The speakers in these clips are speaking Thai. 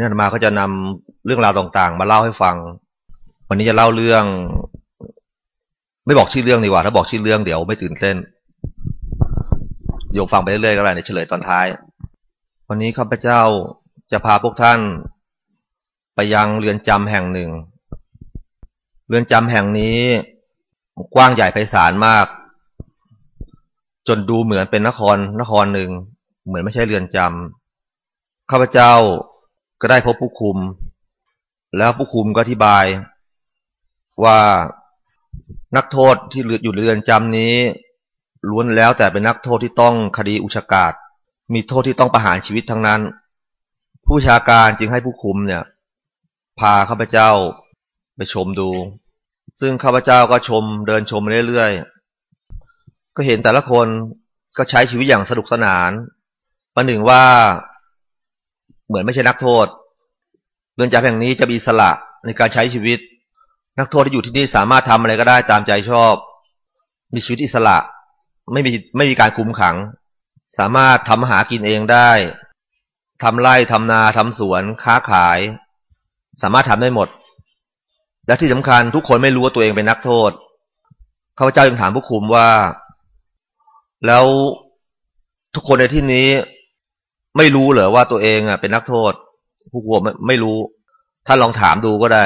นี้มาก็จะนำเรื่องราวต่างๆ มาเล่าให้ฟัง วันนี้จะเล่าเรื่อง ไม่บอกชื่อเรื่องดีกว่าถ้าบอกชื่อเรื่องเดี๋ยวไม่ตื่นเต้นโยมฟังไปเรื่อยๆก็ได้ในเฉลยตอนท้าย วันนี้ข้าพเจ้าจะพาพวกท่าน ไปยังเรือนจำแห่งหนึ่ง เรือนจำแห่งนี้ กว้างใหญ่ไพศาลมาก จนดูเหมือนเป็นนครนครหนึ่ง เหมือนไม่ใช่เรือนจำข้าพเจ้า ก็ได้พบผู้คุม แล้วผู้คุมก็อธิบายว่านักโทษที่อยู่เรือนจำนี้ ล้วนแล้วแต่เป็นนักโทษที่ต้องคดีอุชกาศมีโทษที่ต้องประหารชีวิตทั้งนั้น ผู้ชาการจึงให้ผู้คุมเนี่ย พาข้าพเจ้าไปชมดู ซึ่งข้าพเจ้าก็ชมเดินชมเรื่อยๆ ก็เห็นแต่ละคนก็ใช้ชีวิตอย่างสนุกสนานประหนึ่งว่า เหมือนไม่ใช่นักโทษเรือนจำแห่งนี้จะมีสละในการใช้ชีวิต นักโทษที่อยู่ที่นี่สามารถทำอะไรก็ได้ตามใจชอบ มีชีวิตอิสระ ไม่มีไม่มีการคุมขัง สามารถทำหากินเองได้ทำไร่ทำนาทำสวน ค้าขาย สามารถทำได้หมด และที่สำคัญทุกคนไม่รู้ว่าตัวเองเป็นนักโทษข้าพเจ้ายังถามผู้คุมว่า แล้วทุกคนในที่นี้ ไม่รู้เหรอว่าตัวเองอะเป็นนักโทษ ผู้คุมไม่ไม่รู้ ท่านลองถามดูก็ได้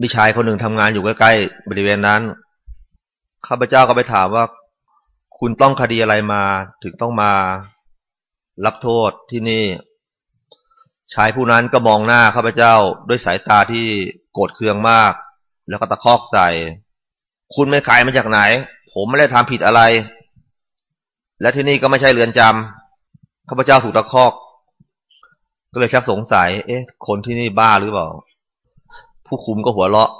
มีชายคนหนึ่งทำงานอยู่ใกล้ๆบริเวณนั้นข้าพเจ้าก็ไปถามว่า คุณต้องคดีอะไรมา ถึงต้องมา รับโทษที่นี่ ชายผู้นั้นก็มองหน้าข้าพเจ้าด้วยสายตาที่โกรธเคืองมาก แล้วก็ตะคอกใส่ คุณไม่ขายมาจากไหน ผมไม่ได้ทำผิดอะไร และที่นี่ก็ไม่ใช่เรือนจำ ข้าพเจ้าถูกตะคอก ก็เลยชักสงสัย เอ๊ะ คนที่นี่บ้าหรือเปล่า ผู้คุมก็หัวเราะ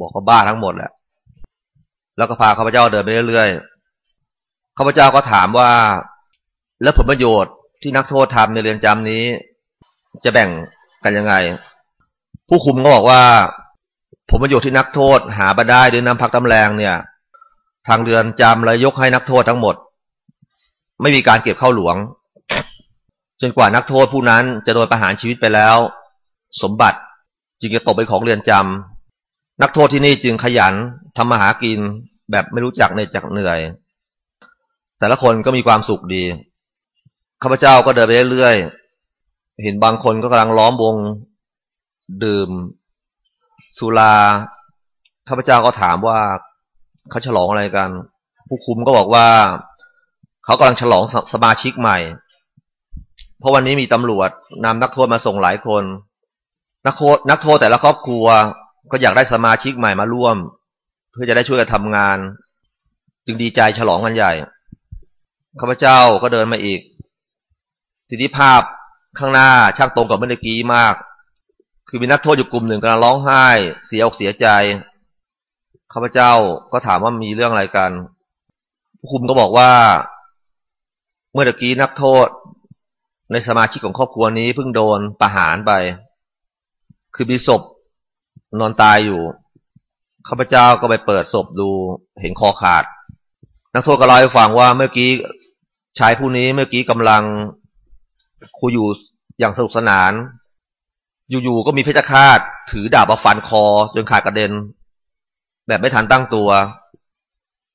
บอกว่าบ้าทั้งหมดแหละ แล้วก็พาข้าพเจ้าเดินไปเรื่อยๆ ข้าพเจ้าก็ถามว่า แล้วผลประโยชน์ที่นักโทษทำในเรือนจำนี้ จะแบ่งกันยังไง ผู้คุมก็บอกว่าผลประโยชน์ที่นักโทษหามาได้ด้วยน้ำพักน้ำแรงเนี่ย ทางเรือนจำเลยยกให้นักโทษทั้งหมด ไม่มีการเก็บเข้าหลวง จนกว่านักโทษผู้นั้นจะโดนประหารชีวิตไปแล้ว สมบัติจึงจะตกเป็นของเรือนจำนักโทษที่นี่จึงขยันทำมาหากินแบบไม่รู้จักในจักเหนื่อย แต่ละคนก็มีความสุขดีข้าพเจ้าก็เดินไปเรื่อยๆเห็นบางคนก็กำลังล้อมวง ดื่ม สุราข้าพเจ้าก็ถามว่าเขาฉลองอะไรกัน ผู้คุมก็บอกว่า เขากำลังฉลองสมาชิกใหม่ เพราะวันนี้มีตำรวจนำนักโทษมาส่งหลายคน นักโทษนักโทษแต่ละครอบครัว ก็อยากได้สมาชิกใหม่มาร่วม เพื่อจะได้ช่วยกันทำงาน จึงดีใจฉลองกันใหญ่ข้าพเจ้าก็เดินมาอีกทีนี้ภาพข้างหน้าช่างตรงกับเมื่อกี้มาก คือมีนักโทษอยู่กลุ่มหนึ่งกำลังร้องไห้ เสียอกเสียใจข้าพเจ้าก็ถามว่ามีเรื่องอะไรกันผู้คุมก็บอกว่า เมื่อกี้นักโทษ ในสมาชิกของครอบครัวนี้เพิ่งโดนประหารไป คือมีศพนอนตายอยู่ข้าพเจ้าก็ไปเปิดศพดูเห็นคอขาด นักโทษก็เล่าให้ฟังว่าเมื่อกี้ชายผู้นี้เมื่อกี้กำลังคุยอยู่อย่างสนุกสนาน อยู่ๆก็มีเพชฌฆาต ถือดาบมาฟันคอจนขาดกระเด็น แบบไม่ทันตั้งตัว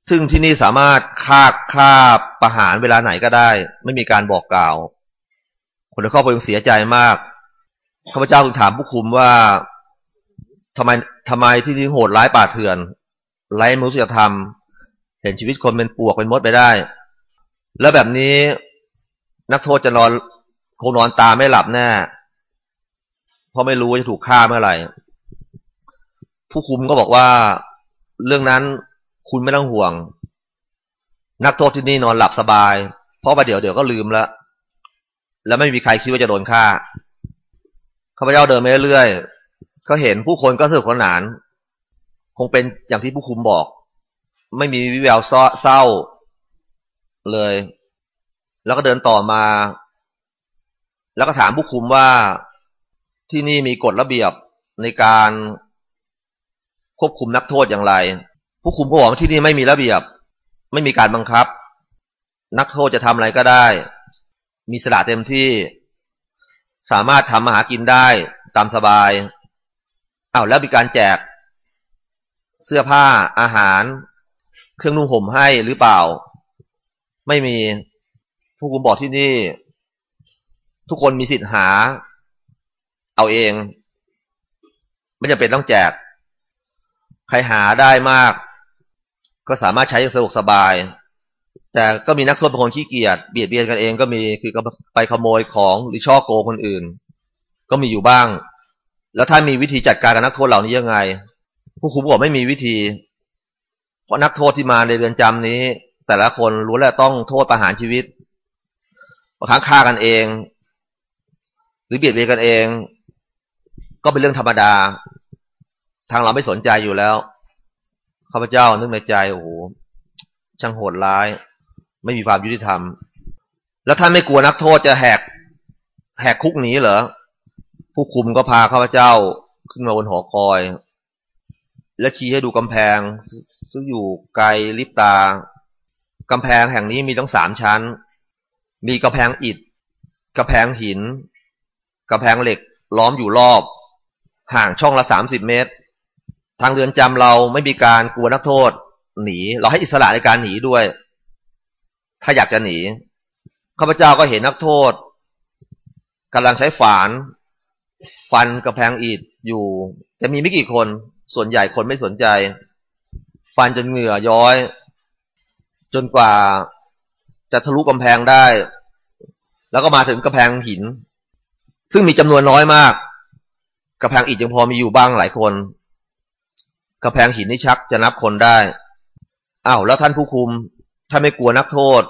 ซึ่งที่นี่สามารถฆ่าฆ่าประหารเวลาไหนก็ได้ ไม่มีการบอกกล่าว คนในครอบครัวเสียใจมากข้าพเจ้าถึงถามผู้คุมว่าทำไมทำไมที่นี่โหดร้ายป่าเถื่อน ไร้มนุษยธรรม เห็นชีวิตคนเป็นปวกเป็นมดไปได้ แล้วแบบนี้นักโทษจะนอนคงนอนตาไม่หลับแน่เพราะไม่รู้ว่าจะถูกฆ่าเมื่อไหร่ ผู้คุมก็บอกว่าเรื่องนั้นคุณไม่ต้องห่วง นักโทษที่นี่นอนหลับสบาย เพราะว่าเดี๋ยวเดี๋ยวก็ลืมแล้ว แล้วไม่มีใครคิดว่าจะโดนฆ่าข้าพเจ้าเดินไปเรื่อยๆก็เห็นผู้คนก็สนุกสนาน คงเป็นอย่างที่ผู้คุมบอก ไม่มีวิแววเศร้าเลย แล้วก็เดินต่อมา แล้วก็ถามผู้คุมว่าที่นี่มีกฎระเบียบในการควบคุมนักโทษอย่างไร ผู้คุมก็บอกว่าที่นี่ไม่มีระเบียบ ไม่มีการบังคับ นักโทษจะทำอะไรก็ได้ มีสละเต็มที่ สามารถทำมาหากินได้ตามสบายอา้าวแล้วมีการแจก เสื้อผ้าอาหาร เครื่องนุ่งห่มให้หรือเปล่า ไม่มีผู้คุมบอกที่นี่ ทุกคนมีสิทธิ์หา เอาเอง ไม่จำเป็นต้องแจก ใครหาได้มาก ก็สามารถใช้สะดวกสบาย แต่ก็มีนักโทษบางคนขี้เกียจเบียดเบียนกันเองก็มีคือไปขโมยของหรือช่อโกงคนอื่น ก็มีอยู่บ้าง แล้วถ้ามีวิธีจัดการกับนักโทษเหล่านี้ยังไง ผู้คุมบอกไม่มีวิธี เพราะนักโทษที่มาในเรือนจำนี้ แต่ละคนรู้แล้วต้องโทษประหารชีวิตบางครั้งฆ่ากันเอง หรือเบียดเบียนกันเอง ก็เป็นเรื่องธรรมดา ทางเราไม่สนใจอยู่แล้วข้าพเจ้านึกในใจโอ้โหช่างโหดร้าย ไม่มีความยุติธรรม แล้วท่านไม่กลัวนักโทษจะแหก แหกคุกหนีเหรอ ผู้คุมก็พาข้าพเจ้าขึ้นมาบนหอคอย และชี้ให้ดูกำแพง ซึ่งอยู่ไกลลิบตากำแพงแห่งนี้มีทั้งสามชั้น มีกระแพงอิฐกระแพงหินกระแพงเหล็กล้อมอยู่รอบ ห่างช่องละสามสิบเมตร ทางเรือนจำเราไม่มีการกลัวนักโทษ หนี เราให้อิสระในการหนีด้วย ถ้าอยากจะหนีข้าพเจ้าก็เห็นนักโทษกำลังใช้ฝาน ฟันกระแพงอิฐอยู่ แต่มีไม่กี่คน ส่วนใหญ่คนไม่สนใจ ฟันจนเหงื่อย้อย จนกว่าจะทะลุกำแพงได้ แล้วก็มาถึงกำแพงหิน ซึ่งมีจำนวนน้อยมากกำแพงอิฐยังพอมีอยู่บ้างหลายคนกำแพงหินนี่ชักจะนับคนได้อ้าวแล้วท่านผู้คุม ถ้าไม่กลัวนักโทษ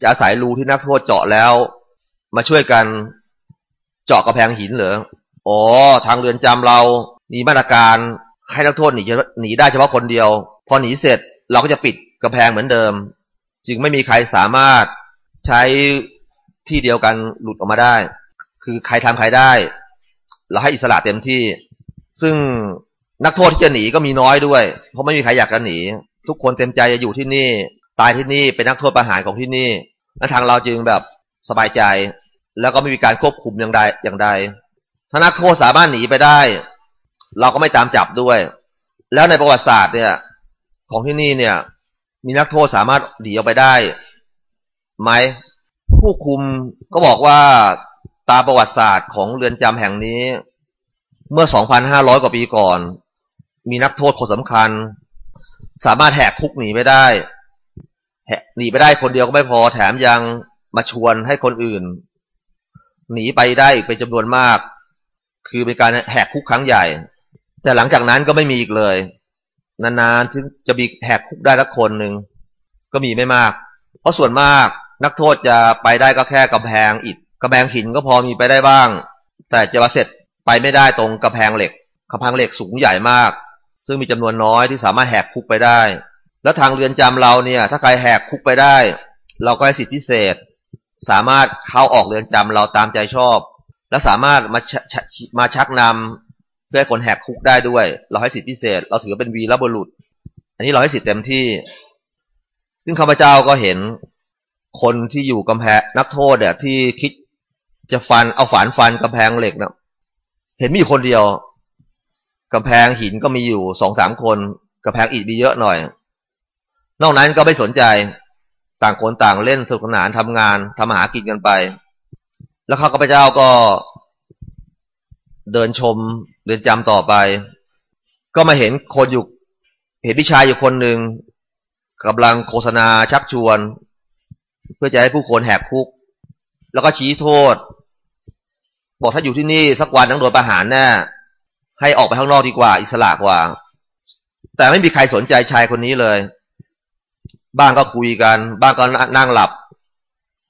จะอาศัยรูที่นักโทษเจาะแล้ว มาช่วยกันเจาะกำแพงหินเหรออ๋อทางเรือนจำเรามีมาตรการให้นักโทษหนีหนีได้เฉพาะคนเดียว พอหนีเสร็จเราก็จะปิดกำแพงเหมือนเดิม จึงไม่มีใครสามารถใช้ที่เดียวกันหลุดออกมาได้ คือใครทำใครได้ เราให้อิสระเต็มที่ ซึ่งนักโทษที่จะหนีก็มีน้อยด้วย เพราะไม่มีใครอยากจะหนี ทุกคนเต็มใจจะอยู่ที่นี่ ตายที่นี่เป็นนักโทษประหารของที่นี่และทางเราจึงแบบสบายใจ แล้วก็ไม่มีการควบคุมอย่างใดอย่างใด ถ้านักโทษสามารถหนีไปได้ เราก็ไม่ตามจับด้วย แล้วในประวัติศาสตร์เนี่ย ของที่นี่เนี่ย มีนักโทษสามารถหนีออกไปได้ไหมผู้คุมก็บอกว่าตามประวัติศาสตร์ของเรือนจำแห่งนี้ เมื่อ 2,500 กว่าปีก่อน มีนักโทษคนสำคัญ สามารถแหกคุกหนีไปได้ หนีไปได้คนเดียวก็ไม่พอแถมยังมาชวนให้คนอื่น หนีไปได้เป็นจำนวนมาก คือเป็นการแหกคุกครั้งใหญ่ แต่หลังจากนั้นก็ไม่มีอีกเลย นานๆถึงจะมีแหกคุกได้ละคนหนึ่งก็มีไม่มาก เพราะส่วนมากนักโทษจะไปได้ก็แค่กำแพงอิฐกำแพงหินก็พอมีไปได้บ้าง แต่จะมาเสร็จไปไม่ได้ตรงกำแพงเหล็กกำแพงเหล็กสูงใหญ่มาก ซึ่งมีจำนวนน้อยที่สามารถแหกคุกไปได้ แล้วทางเรือนจำเราเนี่ย ถ้าใครแหกคุกไปได้ เราก็ให้สิทธิพิเศษ สามารถเข้าออกเรือนจำเราตามใจชอบ และสามารถมามาชักนำเพื่อคนแหกคุกได้ด้วย เราให้สิทธิพิเศษ เราถือเป็นวีรบุรุษ อันนี้เราให้สิทธิเต็มที่ ซึ่งข้าพเจ้าก็เห็นคนที่อยู่กำแพงนักโทษเนี่ยที่คิดจะฟันเอาฝานฟันกำแพงเหล็กนะเห็นมีคนเดียวกำแพงหินก็มีอยู่สองสามคนกำแพงอิฐมีเยอะหน่อย นอกนั้นก็ไม่สนใจต่างคนต่างเล่นสนุกสนานทำงานทำอาหากินกันไป แล้วข้าพเจ้าก็เดินชมเดินจำต่อไป ก็มาเห็นคนอยู่ เห็นพี่ชายอยู่คนหนึ่งกำลังโฆษณาชักชวน เพื่อจะให้ผู้คนแหกคุก แล้วก็ชี้โทษ บอกถ้าอยู่ที่นี่สักวันต้องโดนประหารแน่ให้ออกไปข้างนอกดีกว่า อิสระกว่า แต่ไม่มีใครสนใจชายคนนี้เลย บ้างก็คุยกัน บ้างก็นั่งหลับ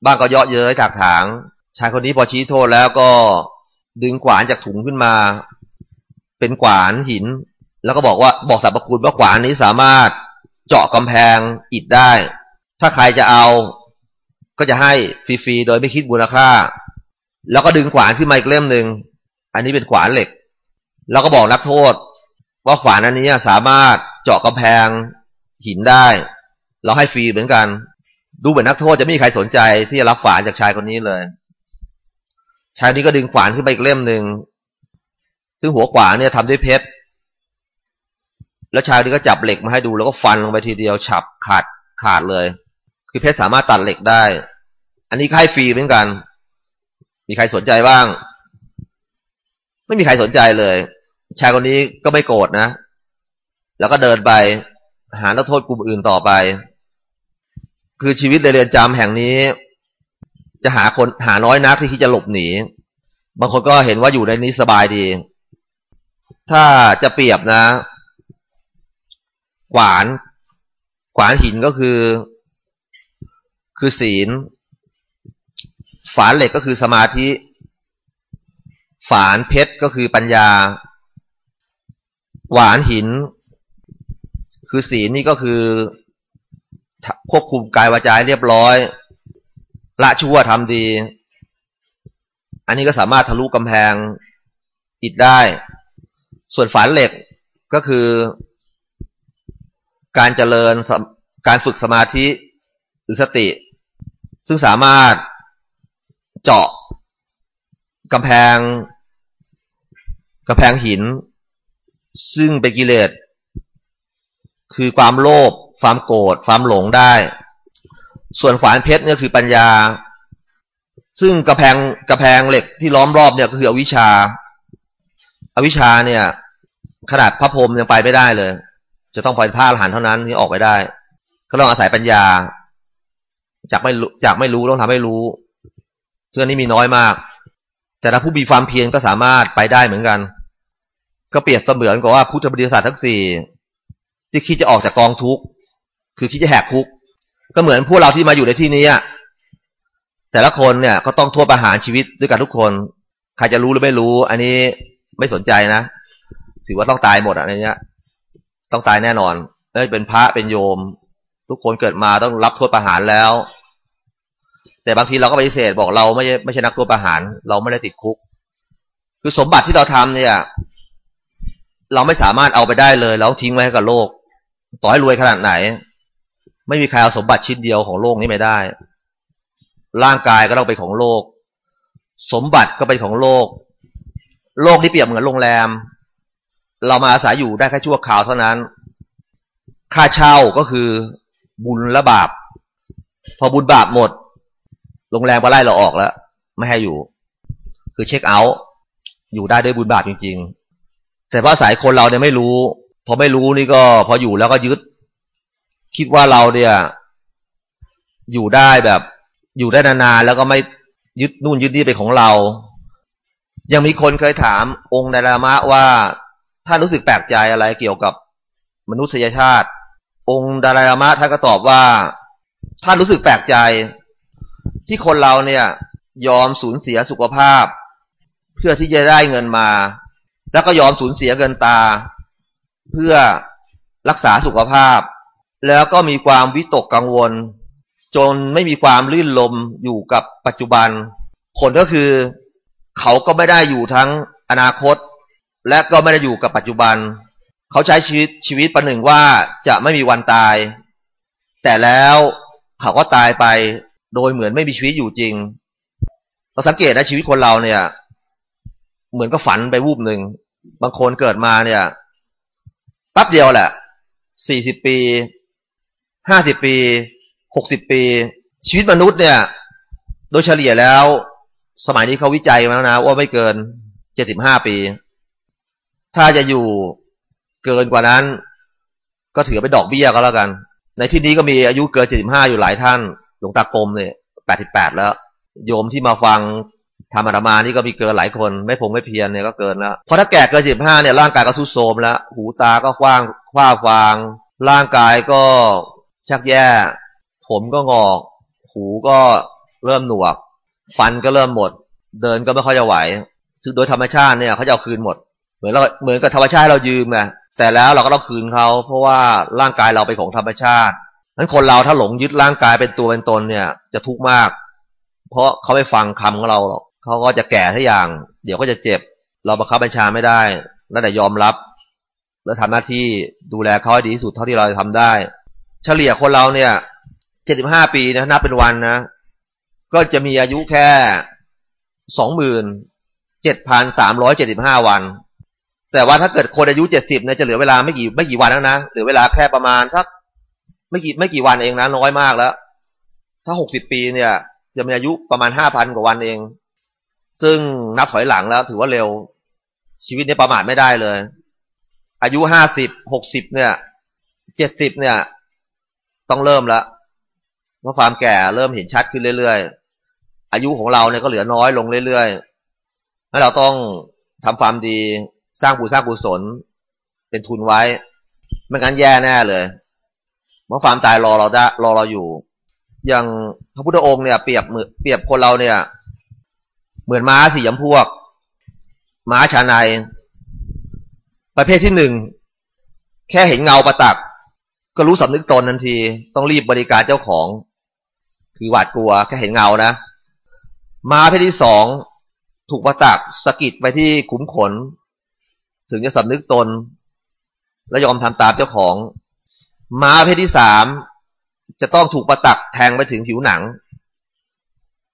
บ้างก็เยาะเย้ยถากถาง ชายคนนี้พอชี้โทษแล้วก็ดึงขวานจากถุงขึ้นมา เป็นขวานหิน แล้วก็บอกว่าบอกสรรพคุณว่าขวานนี้สามารถเจาะกำแพงอิฐได้ ถ้าใครจะเอาก็จะให้ฟรีๆโดยไม่คิดมูลค่า แล้วก็ดึงขวานขึ้นมาอีกเล่มหนึ่งอันนี้เป็นขวานเหล็ก แล้วก็บอกนักโทษ ว่าขวานอันนี้สามารถเจาะกำแพงหินได้ เราให้ฟรีเหมือนกัน ดูเหมือนนักโทษจะไม่มีใครสนใจที่จะรับฝานจากชายคนนี้เลย ชายนี้ก็ดึงขวานขึ้นไปอีกเล่มหนึ่งซึ่งหัวขวานเนี่ยทำด้วยเพชรแล้วชายนี้ก็จับเหล็กมาให้ดูแล้วก็ฟันลงไปทีเดียวฉับขาดขาดเลย คือเพชรสามารถตัดเหล็กได้ อันนี้ให้ฟรีเหมือนกัน มีใครสนใจบ้าง ไม่มีใครสนใจเลย ชายคนนี้ก็ไม่โกรธนะ แล้วก็เดินไปหานักโทษกลุ่มอื่นต่อไป คือชีวิตในเรือนจำแห่งนี้ จะหาคนหาน้อยนักที่คิดจะหลบหนี บางคนก็เห็นว่าอยู่ในนี้สบายดี ถ้าจะเปรียบนะขวานขวานหินก็คือ คือศีล ฝานเหล็กก็คือสมาธิ ฝานเพชรก็คือปัญญา หวานหิน คือศีลนี่ก็คือ ควบคุมกายวาจาเรียบร้อย ละชั่วทำดี อันนี้ก็สามารถทะลุกำแพงอิดได้ ส่วนฝานเหล็กก็คือ การเจริญการฝึกสมาธิหรือสติ ซึ่งสามารถเจาะกำแพงกำแพงหิน ซึ่งเป็นกิเลสคือความโลภ ความโกรธความหลงได้ ส่วนขวานเพชรเนี่ยคือปัญญา ซึ่งกระแพงกระแพงเหล็กที่ล้อมรอบเนี่ยก็คืออวิชชาอาวิชชาเนี่ย ขนาดพระพรหมยังไปไม่ได้เลย จะต้องปล่อยผ้าหลหันเท่านั้นที่ออกไปได้ ก็ต้องอาศัยปัญญา จากไม่จากไม่รู้ต้องทำให้รู้เรื่องนี้มีน้อยมาก แต่ถ้าผู้มีความเพียรก็สามารถไปได้เหมือนกัน ก็เปรียบเสมือนกับว่าพุทธบริษัททั้งสี่ที่คิดจะออกจากกองทุกข์ คือคิดจะแหกคุก ก็เหมือนพวกเราที่มาอยู่ในที่นี้แต่ละคนเนี่ยก็ต้องโทษประหารชีวิตด้วยกันทุกคน ใครจะรู้หรือไม่รู้ อันนี้ไม่สนใจนะ ถือว่าต้องตายหมดอะในนี้ต้องตายแน่นอนไม่เป็นพระเป็นโยม ทุกคนเกิดมาต้องรับโทษประหารแล้ว แต่บางทีเราก็ปฏิเสธบอกเราไม่ไม่ใช่นักโทษประหาร เราไม่ได้ติดคุก คือสมบัติที่เราทำเนี่ย เราไม่สามารถเอาไปได้เลยแล้วทิ้งไว้ให้กับโลก ต่อให้รวยขนาดไหน ไม่มีใครเอาสมบัติชิ้นเดียวของโลกนี้ไม่ได้ ร่างกายก็ต้องเป็นของโลก สมบัติก็เป็นของโลก โลกที่เปรียบเหมือนโรงแรม เรามาอาศัยอยู่ได้แค่ชั่วคราวเท่านั้น ค่าเช่าก็คือบุญและบาป พอบุญบาปหมด โรงแรมก็ไล่เราออกแล้ว ไม่ให้อยู่ คือเช็คเอาท์อยู่ได้ด้วยบุญบาปจริง ๆ แต่พราสายคนเราเนี่ยไม่รู้ พอไม่รู้นี่ก็ พออยู่แล้วก็ยึด คิดว่าเราเนี่ย อยู่ได้แบบ อยู่ได้นานๆแล้วก็ไม่ยึดนู่นยึดนี่เป็นของเรา ยังมีคนเคยถามองค์ดารามะว่าท่านรู้สึกแปลกใจอะไรเกี่ยวกับมนุษยชาติ องค์ดารามะท่านก็ตอบว่าท่านรู้สึกแปลกใจ ที่คนเราเนี่ย ยอมสูญเสียสุขภาพ เพื่อที่จะได้เงินมา แล้วก็ยอมสูญเสียเงินตา เพื่อรักษาสุขภาพ แล้วก็มีความวิตกกังวล จนไม่มีความลื่นลมอยู่กับปัจจุบัน ผลก็คือ เขาก็ไม่ได้อยู่ทั้งอนาคต และก็ไม่ได้อยู่กับปัจจุบัน เขาใช้ชีวิตชีวิตประหนึ่งว่าจะไม่มีวันตาย แต่แล้วเขาก็ตายไปโดยเหมือนไม่มีชีวิตอยู่จริง เราสังเกตนะชีวิตคนเราเนี่ย เหมือนก็ฝันไปวูบหนึ่ง บางคนเกิดมาเนี่ยแป๊บเดียวแหละสี่สิบปี ห้าสิบปีหกสิบปี ชีวิตมนุษย์เนี่ย โดยเฉลี่ยแล้ว สมัยนี้เขาวิจัยมาแล้วนะว่าไม่เกินเจ็ดสิบห้าปี ถ้าจะอยู่เกินกว่านั้น ก็ถือเป็นดอกเบี้ยก็แล้วกัน ในที่นี้ก็มีอายุเกินเจ็ดสิบห้าอยู่หลายท่าน หลวงตากรมเนี่ยแปดสิบแปดแล้ว โยมที่มาฟังธรรมธรรมานี่ก็มีเกินหลายคน ไม่พงไม่เพียรเนี่ยก็เกินแล้วเพราะถ้าแก่เกินสิบห้าเนี่ยร่างกายก็สุดโทรมแล้ว หูตาก็กว้างคว้าฟาง ร่างกายก็ ชักแย่ ผมก็งอก หูก็เริ่มหนวก ฟันก็เริ่มหมด เดินก็ไม่ค่อยจะไหว ซึ่งโดยธรรมชาติเนี่ยเขาจะเอาคืนหมด เหมือนเราเหมือนกับธรรมชาติเรายืมไงแต่แล้วเราก็ต้องคืนเขาเพราะว่าร่างกายเราเป็นของธรรมชาตินั้นคนเราถ้าหลงยึดร่างกายเป็นตัวเป็นตนเนี่ย จะทุกข์มาก เพราะเขาไม่ฟังคำของเราหรอกเขาก็จะแก่ทุกอย่าง เดี๋ยวก็จะเจ็บ เราบังคับบัญชาไม่ได้แล้วแต่ยอมรับ แล้วทำหน้าที่ดูแลเขาให้ดีที่สุดเท่าที่เราจะทำได้ เฉลี่ยคนเราเนี่ยเจ็ดสิบห้าปีนะนับเป็นวันนะ ก็จะมีอายุแค่สองหมื่นเจ็ดพันสามร้อยเจ็ดสิบห้าวัน แต่ว่าถ้าเกิดคนอายุเจ็ดสิบเนี่ยจะเหลือเวลาไม่กี่ไม่กี่วันแล้วนะเหลือเวลาแค่ประมาณสักไม่กี่ไม่กี่วันเองนะน้อยมากแล้ว ถ้าหกสิบปีเนี่ย จะมีอายุประมาณห้าพันกว่าวันเอง ซึ่งนับถอยหลังแล้ว ถือว่าเร็วชีวิตนี้ประมาทไม่ได้เลย อายุห้าสิบหกสิบเนี่ยเจ็ดสิบเนี่ย ต้องเริ่มแล้วเพราะความแก่เริ่มเห็นชัดขึ้นเรื่อยๆ อายุของเราเนี่ยก็เหลือน้อยลงเรื่อยๆแล้วเราต้องทำความดีสร้างบุญสร้างกุศลเป็นทุนไว้ ไม่งั้นแย่แน่เลยเพราะความตายรอเราได้รอเราอยู่ อย่างพระพุทธองค์เนี่ยเปรียบเปรียบคนเราเนี่ย เหมือนม้าสี่ยำพวก ม้าชาในประเภทที่หนึ่งแค่เห็นเงาประตัก ก็รู้สำนึกตนทันที ต้องรีบบริการเจ้าของ คือหวาดกลัวแค่เห็นเงานะมาเภทที่สองถูกประตักสกิดไปที่ขุมขน ถึงจะสำนึกตน และยอมทำตามเจ้าของ มาเพศที่สามจะต้องถูกประตักแทงไปถึงผิวหนัง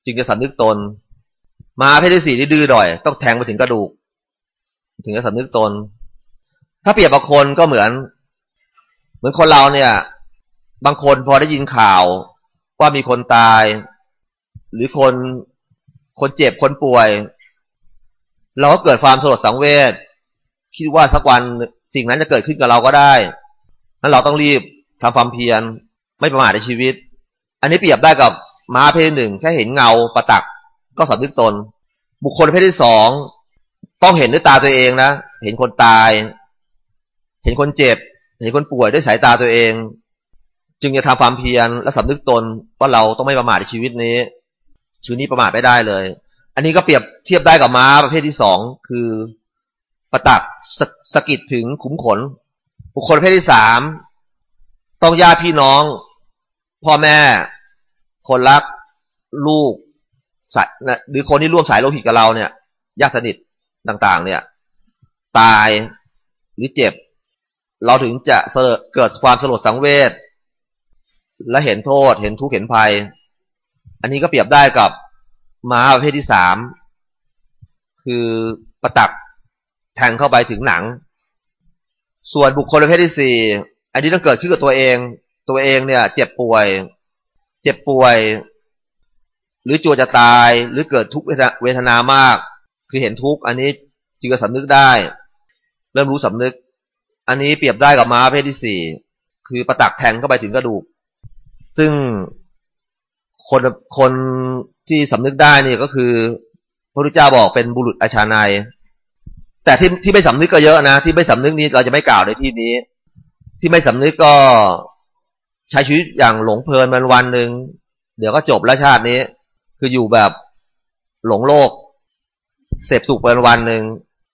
จึงจะสำนึกตน มาเพศที่สี่ที่ดื้อด่อย ต้องแทงไปถึงกระดูก ถึงจะสำนึกตน ถ้าเปรียบบางคนก็เหมือน เหมือนคนเราเนี่ย บางคนพอได้ยินข่าวว่ามีคนตาย หรือคนคนเจ็บคนป่วย เราก็เกิดความสลดสังเวชคิดว่าสักวันสิ่งนั้นจะเกิดขึ้นกับเราก็ได้นั้นเราต้องรีบทำความเพียรไม่ประมาทในชีวิต อันนี้เปรียบได้กับม้าเพศหนึ่งแค่เห็นเงาประตักก็สำนึกตน บุคคลเพศที่สองต้องเห็นด้วยตาตัวเองนะ เห็นคนตาย เห็นคนเจ็บ เห็นคนป่วยด้วยสายตาตัวเอง จึงจะทำความเพียรและสำนึกตนว่าเราต้องไม่ประมาทในชีวิตนี้ ชีวิตนี้ประมาทไม่ได้เลย อันนี้ก็เปรียบเทียบได้กับม้าประเภทที่สองคือประตักสสกิดถึงขุมขน บุคคลประเพศที่สามต้องญาติพี่น้อง พ่อแม่ คนรัก ลูกสายหรือคนที่ร่วมสายโลหิตกับเราเนี่ยญาติสนิทต่าง ๆ เนี่ย ตายหรือเจ็บ เราถึงจะเกิดความสลดสังเวชและเห็นโทษเห็นทุกข์เห็นภัย อันนี้ก็เปรียบได้กับม้าประเภทที่สามคือประตักแทงเข้าไปถึงหนัง ส่วนบุคคลประเภทที่สี่อันนี้ต้องเกิดขึ้นกับตัวเอง ตัวเองเนี่ย เจ็บป่วย เจ็บป่วย หรือจัวจะตายหรือเกิดทุกเวทนามาก คือเห็นทุกข์อันนี้จึงจะสำนึกได้ เริ่มรู้สำนึก อันนี้เปรียบได้กับม้าเภทที่สี่คือประตักแทงเข้าไปถึงกระดูก ซึ่งคนคนที่สำนึกได้นี่ก็คือพระพุทธเจ้าบอกเป็นบุรุษอาชาในแต่ที่ที่ไม่สำนึกก็เยอะนะ ที่ไม่สำนึกนี้เราจะไม่กล่าวในที่นี้ ที่ไม่สำนึกก็ใช้ชีวิตอย่างหลงเพลินมันวันหนึ่งเดี๋ยวก็จบแล้วชาตินี้ คืออยู่แบบหลงโลก เสพสุขเป็นวันหนึ่ง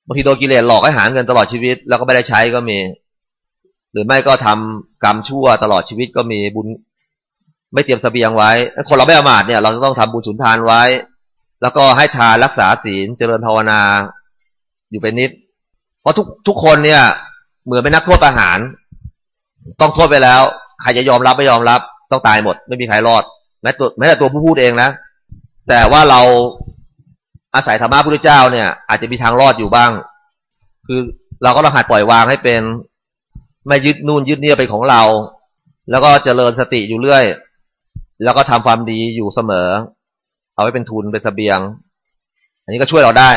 บางทีโดนกิเลสหลอกให้หาเงินตลอดชีวิต แล้วก็ไม่ได้ใช้ก็มี หรือไม่ก็ทำกรรมชั่วตลอดชีวิตก็มีบุญ ไม่เตรียมสเสบียงไว้ คนเราไม่ประมาทเนี่ย เราจะต้องทำบุญสุนทานไว้ แล้วก็ให้ทานรักษาศีลเจริญภาวนา อยู่เป็นนิด เพราะทุกทุกคนเนี่ย เหมือนเป็นนักโทษประหาร ต้องโทษไปแล้ว ใครจะยอมรับไม่ยอมรับ ต้องตายหมด ไม่มีใครรอดแม้ตัวแม้แต่ตัวผู้พูดเองนะแต่ว่าเรา อาศัยธรรมะพุทธเจ้าเนี่ย อาจจะมีทางรอดอยู่บ้าง คือเราก็ต้องหัดปล่อยวางให้เป็น ไม่ยึดนู่นยึดเนี่ยไปของเรา แล้วก็เจริญสติอยู่เรื่อย แล้วก็ทำความดีอยู่เสมอ เอาไว้เป็นทุนเป็นสเสบียง อันนี้ก็ช่วยเราได้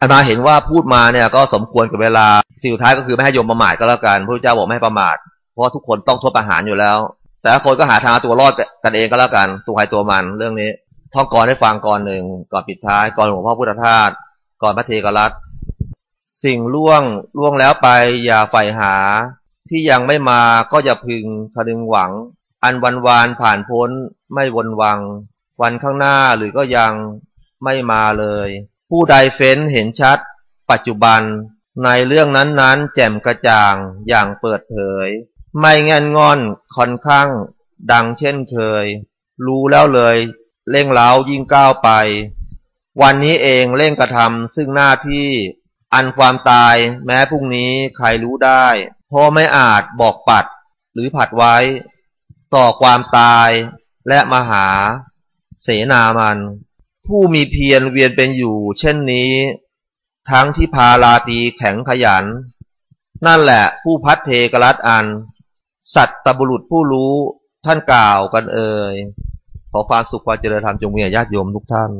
อันมาเห็นว่าพูดมาเนี่ยก็สมควรกับเวลาสิ่งสุดท้ายก็คือไม่ให้โยมประมาทก็แล้วกันพระเจ้าบอกไม่ให้ประมาทเพราะทุกคนต้องทดประหารอยู่แล้ว แต่ละคนก็หาทางตัวรอดกันเองก็แล้วกันตัวใครตัวมันเรื่องนี้ ท่องกรให้ฟังก่อนหนึ่งก่อนปิดท้ายก่อนหลวงพ่อพุทธทาสก่อนพระเทกรัตสิ่งล่วงล่วงแล้วไปอย่าใฝ่หา ที่ยังไม่มาก็อย่าพึงคดึงหวัง อันวันวานผ่านพ้นไม่วนวัง วันข้างหน้าหรือก็ยังไม่มาเลย ผู้ใดเฟ้นเห็นชัด ปัจจุบันในเรื่องนั้นๆ แจ่มกระจ่างอย่างเปิดเผย ไม่แง่นงอนค่อนข้าง ดังเช่นเคย รู้แล้วเลย เร่งเล้ายิ่งก้าวไป วันนี้เองเร่งกระทำซึ่งหน้าที่อันความตายแม้พรุ่งนี้ใครรู้ได้เพราะไม่อาจบอกปัดหรือผัดไว้ ต่อความตายและมหา เสนามัน ผู้มีเพียรเวียนเป็นอยู่ เช่นนี้ ทั้งที่พาลาตีแข็งขยัน นั่นแหละผู้พัดเทกรัตอัน สัตตบุรุษผู้รู้ท่านกล่าวกันเอ่ย ขอความสุขความเจริญธรรมจงมีแก่ญาติโยมทุกท่าน